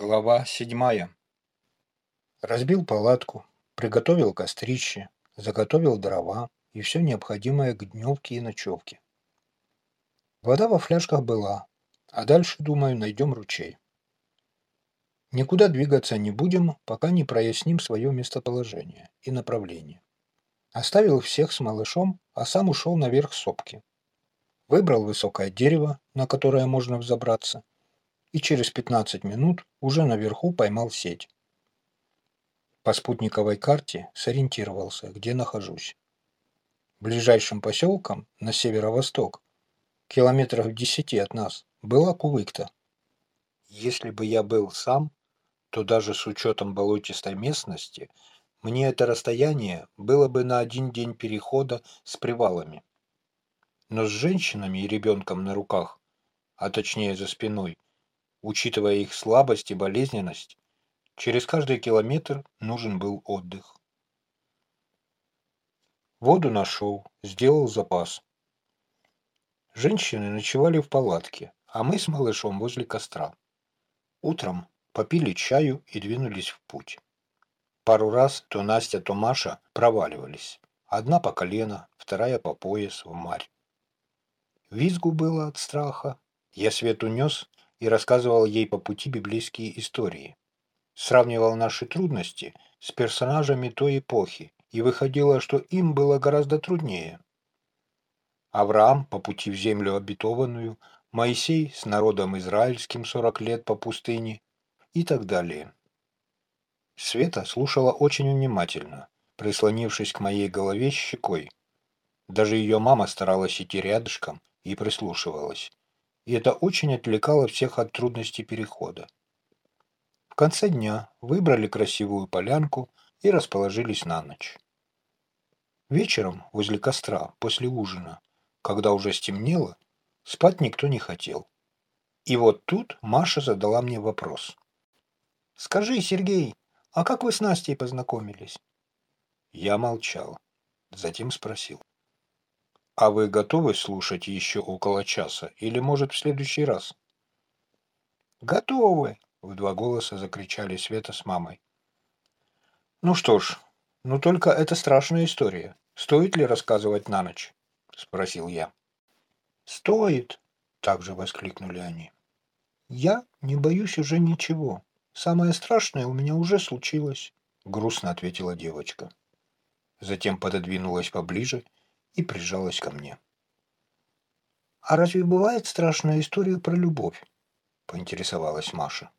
Глава седьмая. Разбил палатку, приготовил кострище, заготовил дрова и все необходимое к дневке и ночевке. Вода во фляжках была, а дальше, думаю, найдем ручей. Никуда двигаться не будем, пока не проясним свое местоположение и направление. Оставил всех с малышом, а сам ушел наверх сопки. Выбрал высокое дерево, на которое можно взобраться, и через 15 минут уже наверху поймал сеть. По спутниковой карте сориентировался, где нахожусь. Ближайшим поселком на северо-восток, километрах в десяти от нас, была Кувыкта. Если бы я был сам, то даже с учетом болотистой местности, мне это расстояние было бы на один день перехода с привалами. Но с женщинами и ребенком на руках, а точнее за спиной, Учитывая их слабость и болезненность, через каждый километр нужен был отдых. Воду нашел, сделал запас. Женщины ночевали в палатке, а мы с малышом возле костра. Утром попили чаю и двинулись в путь. Пару раз то Настя, то Маша проваливались. Одна по колено, вторая по пояс в марь. Визгу было от страха. Я Свету нес, и рассказывал ей по пути библейские истории. Сравнивал наши трудности с персонажами той эпохи, и выходило, что им было гораздо труднее. Авраам по пути в землю обетованную, Моисей с народом израильским сорок лет по пустыне и так далее. Света слушала очень внимательно, прислонившись к моей голове щекой. Даже ее мама старалась идти рядышком и прислушивалась и это очень отвлекало всех от трудностей перехода. В конце дня выбрали красивую полянку и расположились на ночь. Вечером возле костра, после ужина, когда уже стемнело, спать никто не хотел. И вот тут Маша задала мне вопрос. «Скажи, Сергей, а как вы с Настей познакомились?» Я молчал. Затем спросил. А вы готовы слушать еще около часа или, может, в следующий раз? Готовы, в два голоса закричали Света с мамой. Ну что ж, ну только это страшная история. Стоит ли рассказывать на ночь? Спросил я. Стоит, также воскликнули они. Я не боюсь уже ничего. Самое страшное у меня уже случилось, грустно ответила девочка. Затем пододвинулась поближе и прижалась ко мне. «А разве бывает страшная история про любовь?» — поинтересовалась Маша.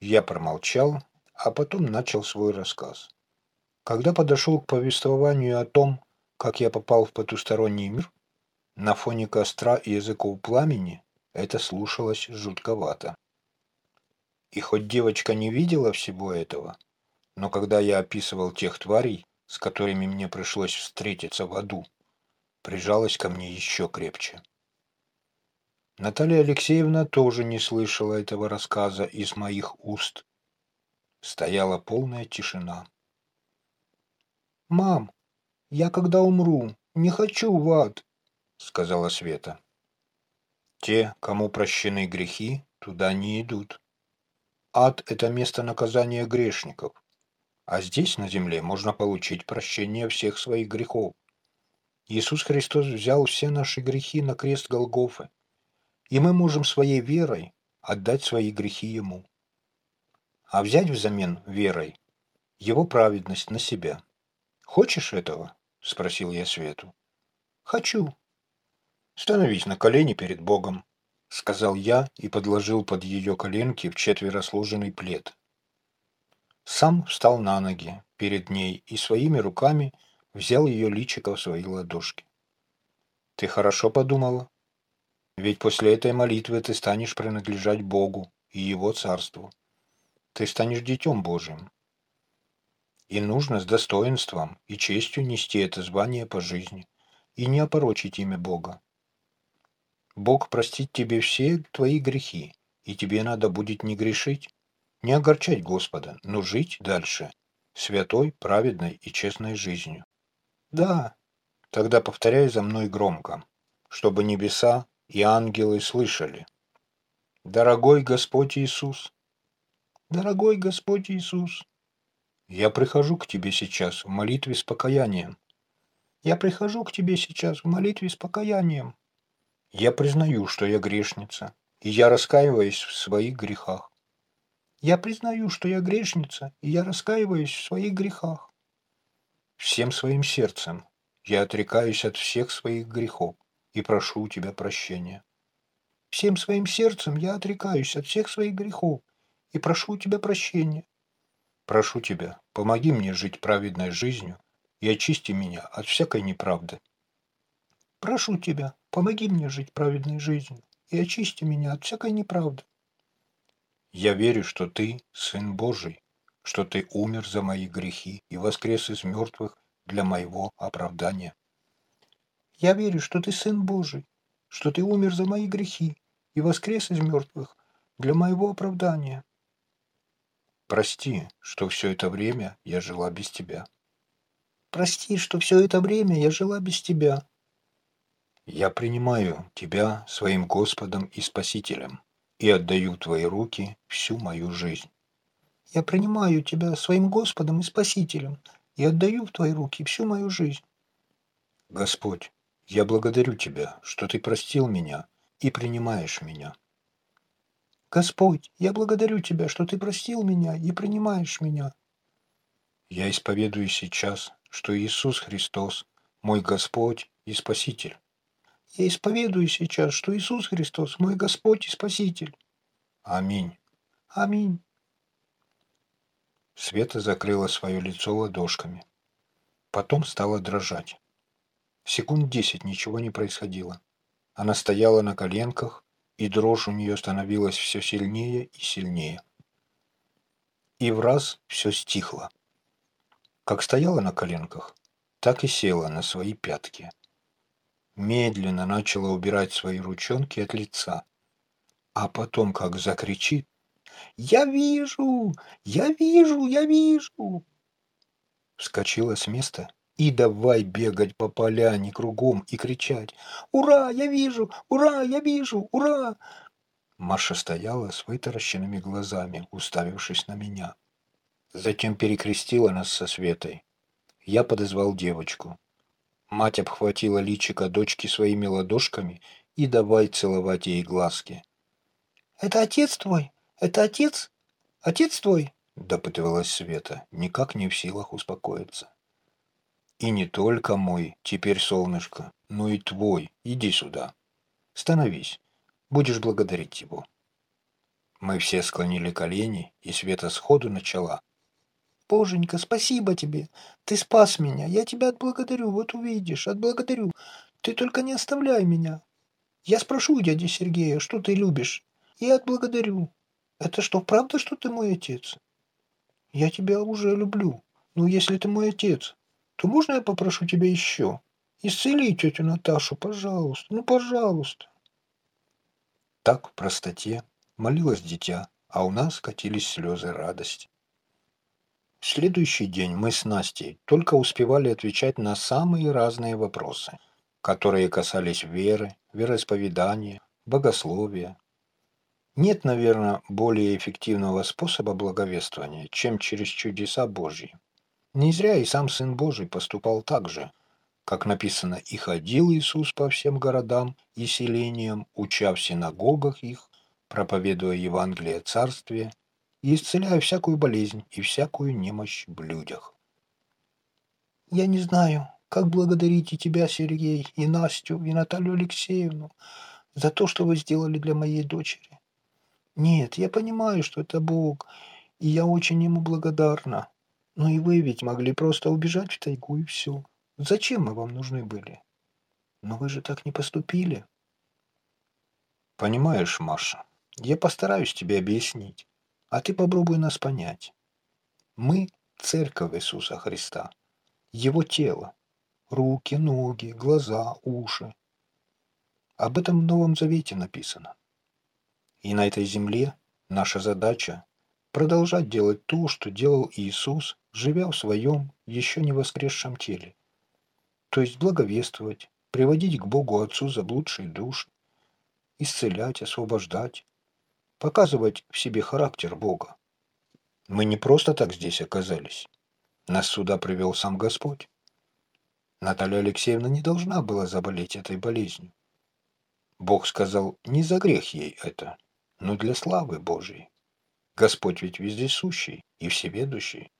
Я промолчал, а потом начал свой рассказ. Когда подошел к повествованию о том, как я попал в потусторонний мир, на фоне костра и языков пламени это слушалось жутковато. И хоть девочка не видела всего этого, но когда я описывал тех тварей, с которыми мне пришлось встретиться в аду, прижалась ко мне еще крепче. Наталья Алексеевна тоже не слышала этого рассказа из моих уст. Стояла полная тишина. «Мам, я когда умру, не хочу в ад», — сказала Света. «Те, кому прощены грехи, туда не идут. Ад — это место наказания грешников, а здесь, на земле, можно получить прощение всех своих грехов. Иисус Христос взял все наши грехи на крест Голгофы, и мы можем своей верой отдать свои грехи Ему. А взять взамен верой Его праведность на себя. Хочешь этого? — спросил я Свету. «Хочу». «Становись на колени перед Богом», — сказал я и подложил под ее коленки в четверо сложенный плед. Сам встал на ноги перед ней и своими руками — взял ее личико в свои ладошки. «Ты хорошо подумала? Ведь после этой молитвы ты станешь принадлежать Богу и Его Царству. Ты станешь Детем Божьим. И нужно с достоинством и честью нести это звание по жизни и не опорочить имя Бога. Бог простит тебе все твои грехи, и тебе надо будет не грешить, не огорчать Господа, но жить дальше святой, праведной и честной жизнью. Да. Тогда повторяй за мной громко, чтобы небеса и ангелы слышали. Дорогой Господь Иисус, дорогой Господь Иисус. Я прихожу к Тебе сейчас в молитве с покаянием. Я прихожу к Тебе сейчас в молитве с покаянием. Я признаю, что я грешница, и я раскаиваюсь в своих грехах. Я признаю, что я грешница, и я раскаиваюсь в своих грехах. Всем своим сердцем я отрекаюсь от всех своих грехов и прошу у Тебя прощения. Всем своим сердцем я отрекаюсь от всех своих грехов и прошу у Тебя прощения. Прошу Тебя, помоги мне жить праведной жизнью и очисти меня от всякой неправды. Прошу Тебя, помоги мне жить праведной жизнью и очисти меня от всякой неправды. Я верю, что Ты – Сын Божий, что Ты умер за мои грехи и воскрес из мертвых для моего оправдания. Я верю, что Ты Сын Божий, что Ты умер за мои грехи и воскрес из мертвых для моего оправдания. Прости, что все это время я жила без Тебя. Прости, что все это время я жила без Тебя. Я принимаю Тебя своим Господом и Спасителем и отдаю в Твои руки всю мою жизнь. Я принимаю Тебя своим Господом и Спасителем и отдаю в Твои руки всю мою жизнь. Господь, я благодарю Тебя, что Ты простил меня и принимаешь меня. Господь, я благодарю Тебя, что Ты простил меня и принимаешь меня. Я исповедую сейчас, что Иисус Христос – мой Господь и Спаситель. Я исповедую сейчас, что Иисус Христос – мой Господь и Спаситель. Аминь. Аминь. Света закрыла свое лицо ладошками. Потом стала дрожать. Секунд десять ничего не происходило. Она стояла на коленках, и дрожь у нее становилась все сильнее и сильнее. И в раз все стихло. Как стояла на коленках, так и села на свои пятки. Медленно начала убирать свои ручонки от лица, а потом как закричит «Я вижу! Я вижу! Я вижу!» Вскочила с места и давай бегать по поляне кругом и кричать «Ура! Я вижу! Ура! Я вижу! Ура!» Маша стояла с вытаращенными глазами, уставившись на меня. Затем перекрестила нас со Светой. Я подозвал девочку. Мать обхватила личико дочки своими ладошками и давай целовать ей глазки. «Это отец твой? Это отец? Отец твой?» – допытывалась Света, никак не в силах успокоиться. И не только мой, теперь солнышко, но и твой. Иди сюда. Становись. Будешь благодарить его. Мы все склонили колени, и Света сходу начала. Боженька, спасибо тебе. Ты спас меня. Я тебя отблагодарю. Вот увидишь, отблагодарю. Ты только не оставляй меня. Я спрошу дяди Сергея, что ты любишь. И отблагодарю. Это что, правда, что ты мой отец? Я тебя уже люблю. Ну, если ты мой отец, то можно я попрошу тебя еще? Исцели тетю Наташу, пожалуйста, ну, пожалуйста. Так в простоте молилось дитя, а у нас катились слезы радости. В следующий день мы с Настей только успевали отвечать на самые разные вопросы, которые касались веры, вероисповедания, богословия. Нет, наверное, более эффективного способа благовествования, чем через чудеса Божьи. Не зря и сам Сын Божий поступал так же. Как написано, «И ходил Иисус по всем городам и селениям, уча в синагогах их, проповедуя Евангелие Царствия и исцеляя всякую болезнь и всякую немощь в людях». «Я не знаю, как благодарить и тебя, Сергей, и Настю, и Наталью Алексеевну за то, что вы сделали для моей дочери. Нет, я понимаю, что это Бог, и я очень ему благодарна. Ну и вы ведь могли просто убежать в тайгу и все. Зачем мы вам нужны были? Но вы же так не поступили. Понимаешь, Маша, я постараюсь тебе объяснить, а ты попробуй нас понять. Мы — церковь Иисуса Христа, Его тело, руки, ноги, глаза, уши. Об этом в Новом Завете написано. И на этой земле наша задача продолжать делать то, что делал Иисус живя в своем еще не воскресшем теле, то есть благовествовать, приводить к Богу Отцу заблудшие души, исцелять, освобождать, показывать в себе характер Бога, Мы не просто так здесь оказались. Нас сюда привел сам Господь. Наталья Алексеевна не должна была заболеть этой болезнью. Бог сказал, не за грех ей это, но для славы Божией. Господь ведь вездесущий и всеведущий.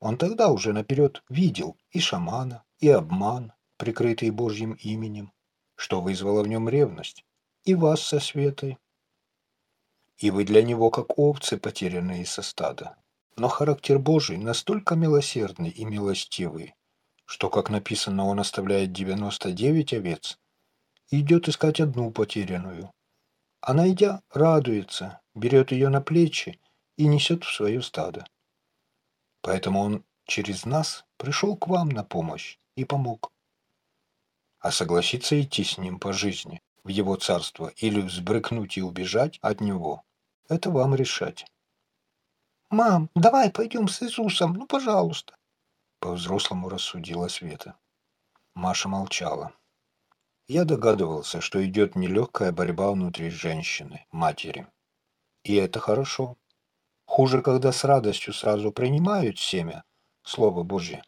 Он тогда уже наперед видел и шамана, и обман, прикрытый Божьим именем, что вызвало в нем ревность, и вас со Светой. И вы для него как овцы, потерянные со стада. Но характер Божий настолько милосердный и милостивый, что, как написано, он оставляет 99 овец и идет искать одну потерянную. А найдя, радуется, берет ее на плечи и несет в свое стадо. Поэтому он через нас пришел к вам на помощь и помог. А согласиться идти с ним по жизни, в его царство, или взбрыкнуть и убежать от него, это вам решать. «Мам, давай пойдем с Иисусом, ну, пожалуйста!» По-взрослому рассудила Света. Маша молчала. Я догадывался, что идет нелегкая борьба внутри женщины, матери. И это хорошо. Хуже, когда с радостью сразу принимают семя, Слово Божье,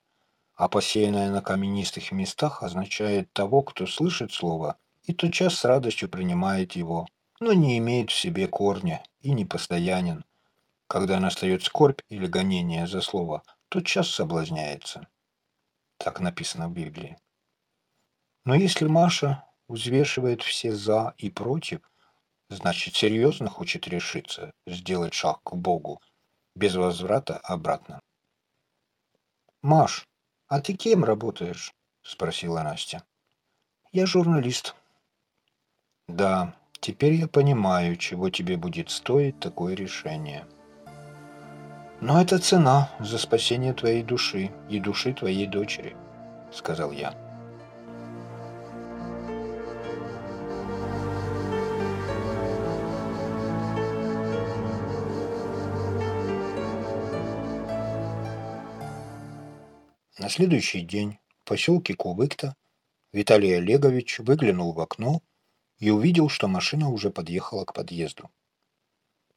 а посеянное на каменистых местах означает того, кто слышит Слово, и тотчас с радостью принимает его, но не имеет в себе корня и не постоянен. Когда настает скорбь или гонение за Слово, тотчас соблазняется. Так написано в Библии. Но если Маша взвешивает все «за» и «против», значит, серьезно хочет решиться сделать шаг к Богу, без возврата обратно. «Маш, а ты кем работаешь?» – спросила Настя. «Я журналист». «Да, теперь я понимаю, чего тебе будет стоить такое решение». «Но это цена за спасение твоей души и души твоей дочери», – сказал я. На следующий день в поселке Кувыкта Виталий Олегович выглянул в окно и увидел, что машина уже подъехала к подъезду.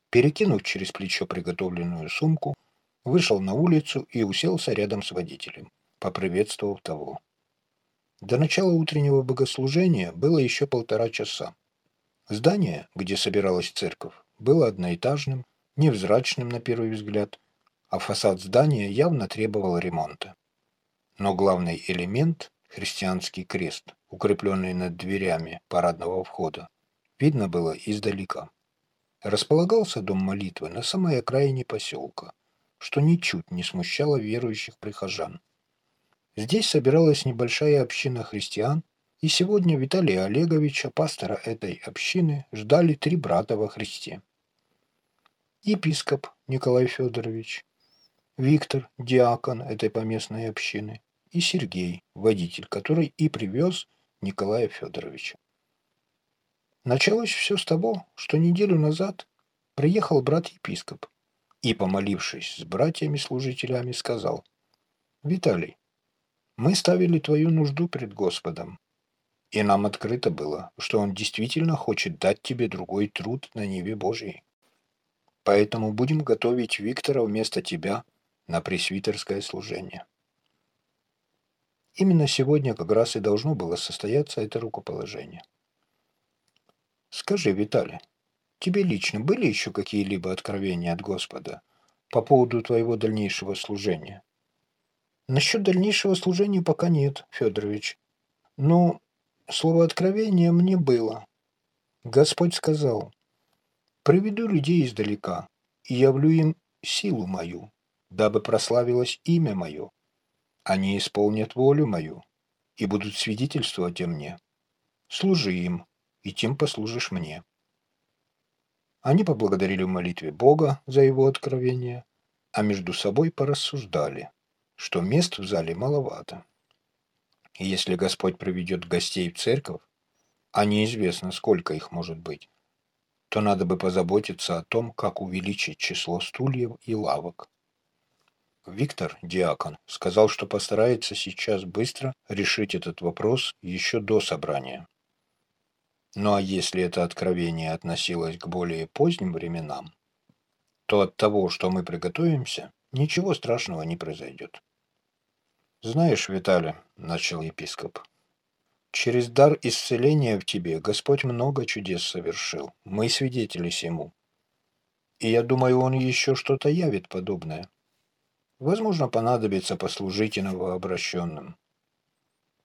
Перекинув через плечо приготовленную сумку, вышел на улицу и уселся рядом с водителем, поприветствовав того. До начала утреннего богослужения было еще полтора часа. Здание, где собиралась церковь, было одноэтажным, невзрачным на первый взгляд, а фасад здания явно требовал ремонта. Но главный элемент – христианский крест, укрепленный над дверями парадного входа, видно было издалека. Располагался дом молитвы на самой окраине поселка, что ничуть не смущало верующих прихожан. Здесь собиралась небольшая община христиан, и сегодня Виталия Олеговича, пастора этой общины, ждали три брата во Христе. Епископ Николай Федорович, Виктор, диакон этой поместной общины, и Сергей, водитель, который и привез Николая Федоровича. Началось все с того, что неделю назад приехал брат-епископ и, помолившись с братьями-служителями, сказал, «Виталий, мы ставили твою нужду пред Господом, и нам открыто было, что Он действительно хочет дать тебе другой труд на небе Божьей. Поэтому будем готовить Виктора вместо тебя на пресвитерское служение». Именно сегодня как раз и должно было состояться это рукоположение. Скажи, Виталий, тебе лично были еще какие-либо откровения от Господа по поводу твоего дальнейшего служения? Насчет дальнейшего служения пока нет, Федорович. Но слово откровения мне было. Господь сказал, «Приведу людей издалека и явлю им силу мою, дабы прославилось имя мое, они исполнят волю мою и будут свидетельствовать о мне. Служи им, и тем послужишь мне». Они поблагодарили в молитве Бога за его откровение, а между собой порассуждали, что мест в зале маловато. И если Господь приведет гостей в церковь, а неизвестно, сколько их может быть, то надо бы позаботиться о том, как увеличить число стульев и лавок. Виктор, диакон, сказал, что постарается сейчас быстро решить этот вопрос еще до собрания. Ну а если это откровение относилось к более поздним временам, то от того, что мы приготовимся, ничего страшного не произойдет. «Знаешь, Виталий, — начал епископ, — через дар исцеления в тебе Господь много чудес совершил. Мы свидетели сему. И я думаю, Он еще что-то явит подобное. Возможно, понадобится послужить и новообращенным.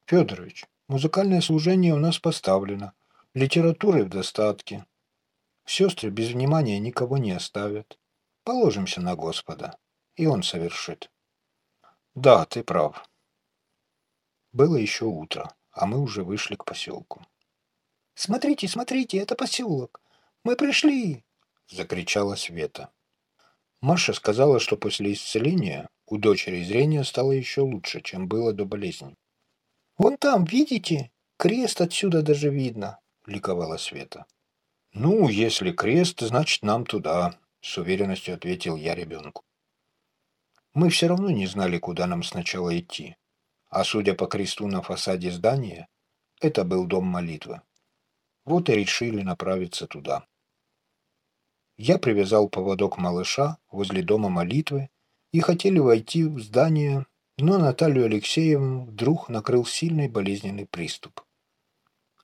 Федорович, музыкальное служение у нас поставлено, литературы в достатке. Сестры без внимания никого не оставят. Положимся на Господа, и Он совершит. Да, ты прав. Было еще утро, а мы уже вышли к поселку. «Смотрите, смотрите, это поселок! Мы пришли!» — закричала Света. Маша сказала, что после исцеления у дочери зрение стало еще лучше, чем было до болезни. «Вон там, видите? Крест отсюда даже видно!» — ликовала Света. «Ну, если крест, значит, нам туда», — с уверенностью ответил я ребенку. Мы все равно не знали, куда нам сначала идти. А судя по кресту на фасаде здания, это был дом молитвы. Вот и решили направиться туда. Я привязал поводок малыша возле дома молитвы и хотели войти в здание, но Наталью Алексеевну вдруг накрыл сильный болезненный приступ.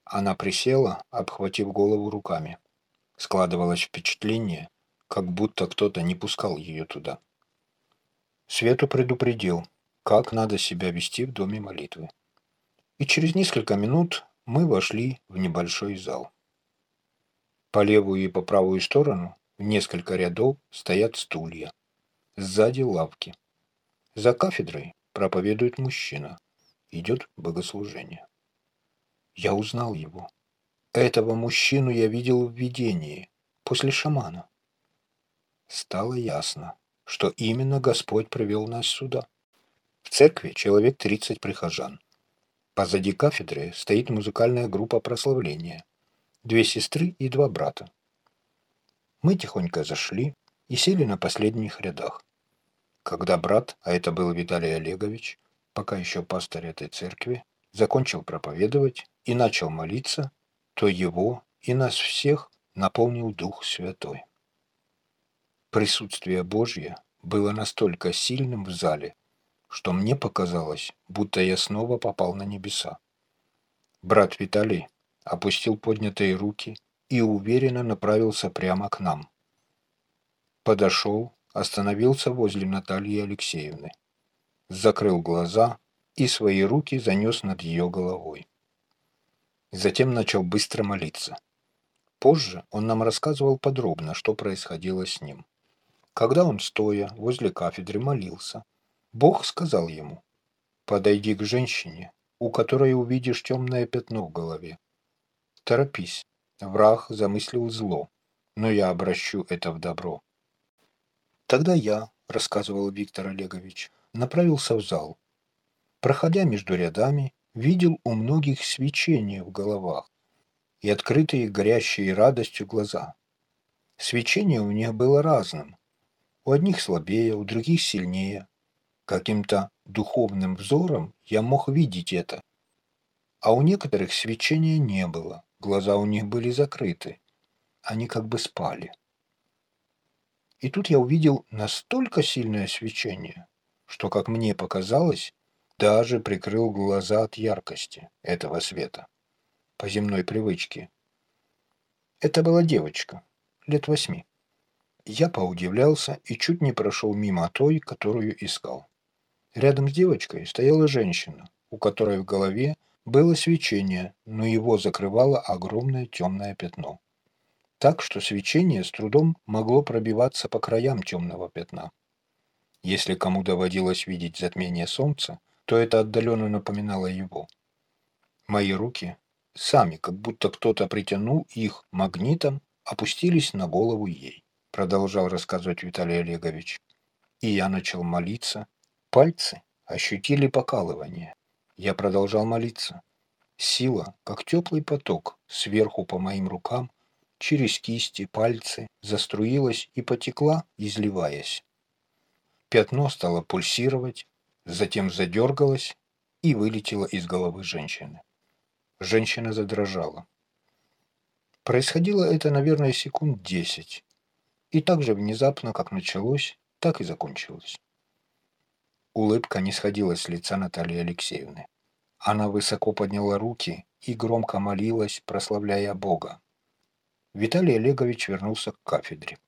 Она присела, обхватив голову руками. Складывалось впечатление, как будто кто-то не пускал ее туда. Свету предупредил, как надо себя вести в доме молитвы. И через несколько минут мы вошли в небольшой зал. По левую и по правую сторону в несколько рядов стоят стулья. Сзади лавки. За кафедрой проповедует мужчина. Идет богослужение. Я узнал его. Этого мужчину я видел в видении, после шамана. Стало ясно, что именно Господь привел нас сюда. В церкви человек 30 прихожан. Позади кафедры стоит музыкальная группа прославления. Две сестры и два брата. Мы тихонько зашли и сели на последних рядах. Когда брат, а это был Виталий Олегович, пока еще пастор этой церкви, закончил проповедовать и начал молиться, то его и нас всех наполнил Дух Святой. Присутствие Божье было настолько сильным в зале, что мне показалось, будто я снова попал на небеса. Брат Виталий опустил поднятые руки и уверенно направился прямо к нам. Подошел, остановился возле Натальи Алексеевны. Закрыл глаза и свои руки занес над ее головой. Затем начал быстро молиться. Позже он нам рассказывал подробно, что происходило с ним. Когда он, стоя возле кафедры, молился, Бог сказал ему, «Подойди к женщине, у которой увидишь темное пятно в голове. Торопись, Враг замыслил зло, но я обращу это в добро. Тогда я, рассказывал Виктор Олегович, направился в зал. Проходя между рядами, видел у многих свечение в головах и открытые горящие радостью глаза. Свечение у них было разным. У одних слабее, у других сильнее. Каким-то духовным взором я мог видеть это. А у некоторых свечения не было. Глаза у них были закрыты. Они как бы спали. И тут я увидел настолько сильное свечение, что, как мне показалось, даже прикрыл глаза от яркости этого света. По земной привычке. Это была девочка, лет восьми. Я поудивлялся и чуть не прошел мимо той, которую искал. Рядом с девочкой стояла женщина, у которой в голове было свечение, но его закрывало огромное темное пятно. Так что свечение с трудом могло пробиваться по краям темного пятна. Если кому доводилось видеть затмение солнца, то это отдаленно напоминало его. Мои руки, сами, как будто кто-то притянул их магнитом, опустились на голову ей, продолжал рассказывать Виталий Олегович. И я начал молиться. Пальцы ощутили покалывание. Я продолжал молиться. Сила, как теплый поток, сверху по моим рукам, через кисти, пальцы, заструилась и потекла, изливаясь. Пятно стало пульсировать, затем задергалось и вылетело из головы женщины. Женщина задрожала. Происходило это, наверное, секунд десять. И так же внезапно, как началось, так и закончилось. Улыбка не сходила с лица Натальи Алексеевны. Она высоко подняла руки и громко молилась, прославляя Бога. Виталий Олегович вернулся к кафедре.